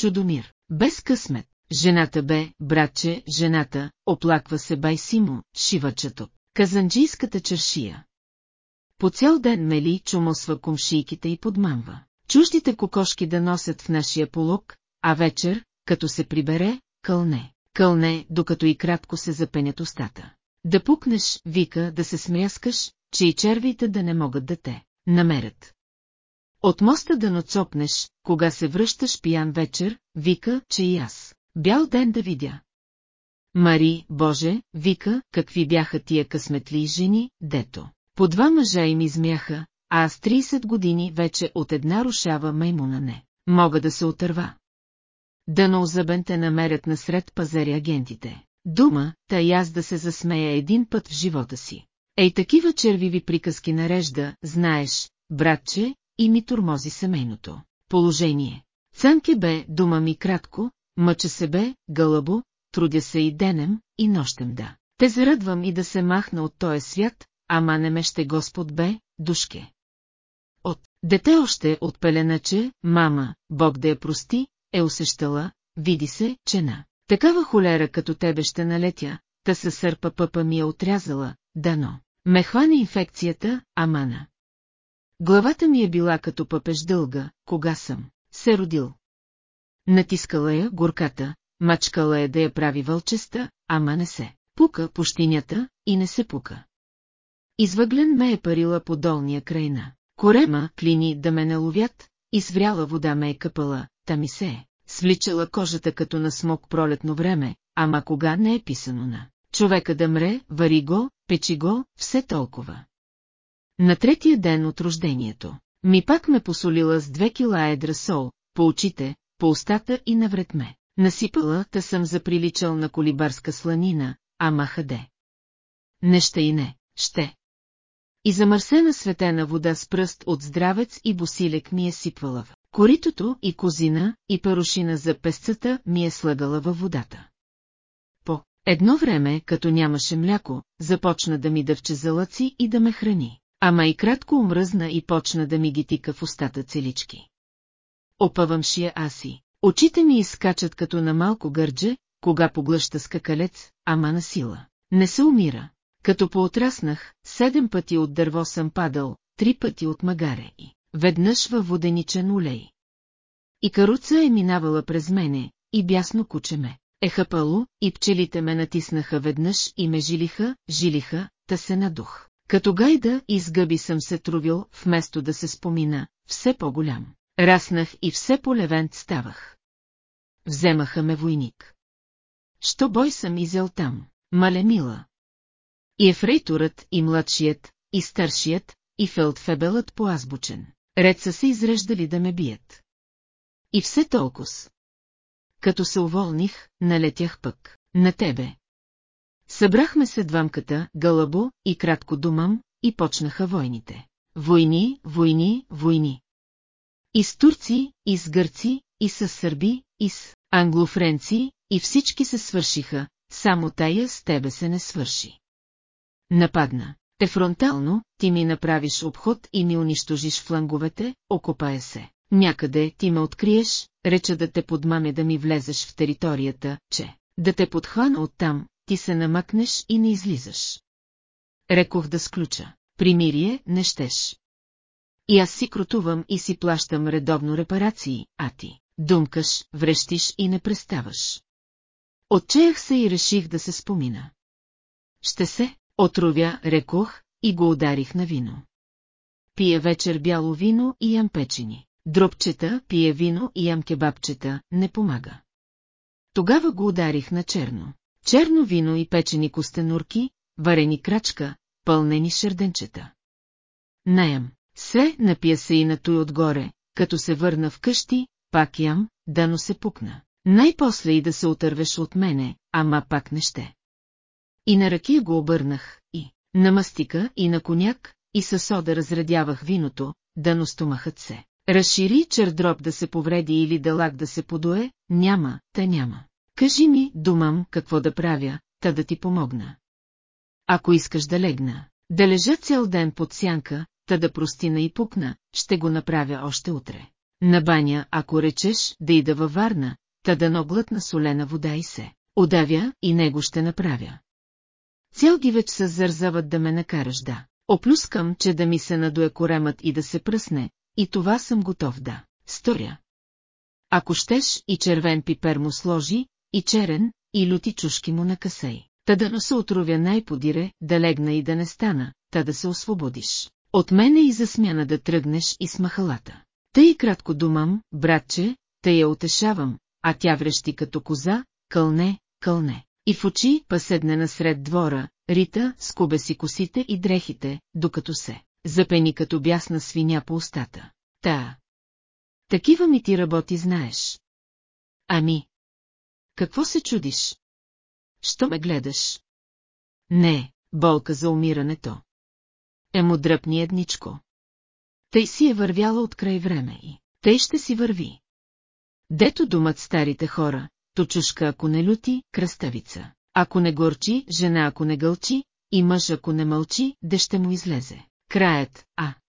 Чудомир. Без късмет. Жената бе, братче, жената, оплаква се бай Симо, шивачето. Казанджийската чершия. По цял ден мели чумосва комшийките и подмамва. Чуждите кокошки да носят в нашия полук, а вечер, като се прибере, кълне. Кълне, докато и кратко се запенят устата. Да пукнеш, вика, да се смяскаш, че и червите да не могат да те намерят. От моста да нацопнеш, кога се връщаш пиян вечер, вика, че и аз. Бял ден да видя. Мари, Боже, вика, какви бяха тия късметли жени, дето. По два мъжа им измяха, а аз 30 години вече от една рушава маймуна не. Мога да се отърва. Да на озъбен те намерят насред пазари агентите. Дума, та и аз да се засмея един път в живота си. Ей такива червиви приказки нарежда, знаеш, братче, и ми турмози семейното положение. Цанке бе, дума ми кратко, мъча се бе, гълъбо, трудя се и денем, и нощем да. Те зарадвам и да се махна от този свят, ама не ме ще Господ бе, душке. От дете още от пеленаче, мама, Бог да я прости, е усещала, види се, че на такава холера като тебе ще налетя, та се сърпа пъпа ми е отрязала, дано. Ме хване инфекцията, амана. Главата ми е била като пъпеш дълга, кога съм се родил. Натискала я горката, мачкала е да я прави вълчеста, ама не се. Пука пущинята и не се пука. Извъглен ме е парила по долния крайна. Корема клини да ме наловят, и свряла вода ме е къпала, та ми се е. Свличала кожата като на смок пролетно време, ама кога не е писано на човека да мре, вари го, печи го, все толкова. На третия ден от рождението, ми пак ме посолила с две кила едра сол, по очите, по устата и навред ме. Насипала, та съм заприличал на колибарска сланина, ама хаде. Не ще и не, ще. И замърсена светена вода с пръст от здравец и босилек ми е сипвала в коритото и козина и парушина за песцата ми е слагала във водата. По едно време, като нямаше мляко, започна да ми дъвче залъци и да ме храни. Ама и кратко умръзна и почна да ми ги тика в устата целички. Опъвам шия аси. Очите ми изкачат като на малко гърдже, кога поглъща скакалец, ама на сила. Не се умира. Като поотраснах, седем пъти от дърво съм падал, три пъти от магаре и веднъж във воденичен улей. И каруца е минавала през мене, и бясно куче ме. Е хапало, и пчелите ме натиснаха веднъж и ме жилиха, жилиха, та се надух. Като гайда изгъби съм се трувил, вместо да се спомина, все по-голям. Раснах и все по-левент ставах. Вземаха ме войник. Що бой съм изел там, малемила. И ефрейторът, и младшият, и старшият, и фелдфебелът по-азбучен. Ред са се изреждали да ме бият. И все толкова. Като се уволних, налетях пък. На тебе. Събрахме се двамката, гълъбо и кратко думам, и почнаха войните. Войни, войни, войни. И с турци, и с гърци, и с сърби, и с англофренци, и всички се свършиха, само тая с тебе се не свърши. Нападна. Те фронтално, ти ми направиш обход и ми унищожиш фланговете, окопая се. Някъде ти ме откриеш, реча да те подмаме да ми влезеш в територията, че да те подхвана оттам, ти се намъкнеш и не излизаш. Рекох да сключа. Примирие не щеш. И аз си крутувам и си плащам редовно репарации, а ти думкаш, врещиш и не преставаш. Отчеях се и реших да се спомина. Ще се, отровя, рекох, и го ударих на вино. Пие вечер бяло вино и ям печени. Дробчета, пие вино и ям кебабчета, не помага. Тогава го ударих на черно. Черно вино и печени костенурки, варени крачка, пълнени шерденчета. Наям, се напия се и на той отгоре, като се върна в къщи, пак ям, дано се пукна. Най-после и да се отървеш от мене, ама пак не ще. И на ръки го обърнах, и на мастика, и на коняк, и със сода разредявах виното, дано стомахът се. Разшири чердроп да се повреди или далак да се подуе, няма, те няма. Кажи ми, думам, какво да правя, та да ти помогна. Ако искаш да легна, да лежа цял ден под сянка, та да простина и пукна, ще го направя още утре. На баня, ако речеш, да ида във Варна, та да глътна солена вода и се. Удавя и него ще направя. Цял веч се зарзават да ме накараш да. Оплюскам, че да ми се надуе коремът и да се пръсне, и това съм готов да сторя. Ако щеш и червен пипер му сложи, и черен, и люти чушки му накъсей. Та да не се отровя най-подире, да легна и да не стана, та да се освободиш. От мене и за смяна да тръгнеш и с махалата. Тъй кратко думам, братче, тъй я утешавам, а тя врещи като коза, кълне, кълне. И в очи паседне насред двора, Рита скубе си косите и дрехите, докато се запени като бясна свиня по устата. Та. Такива ми ти работи знаеш. Ами. Какво се чудиш? Що ме гледаш? Не, болка за умирането. Е дръпни едничко. Тъй си е вървяла от край време и тъй ще си върви. Дето думат старите хора, то чушка ако не люти, кръставица. Ако не горчи, жена ако не гълчи, и мъж ако не мълчи, де ще му излезе. Краят, а.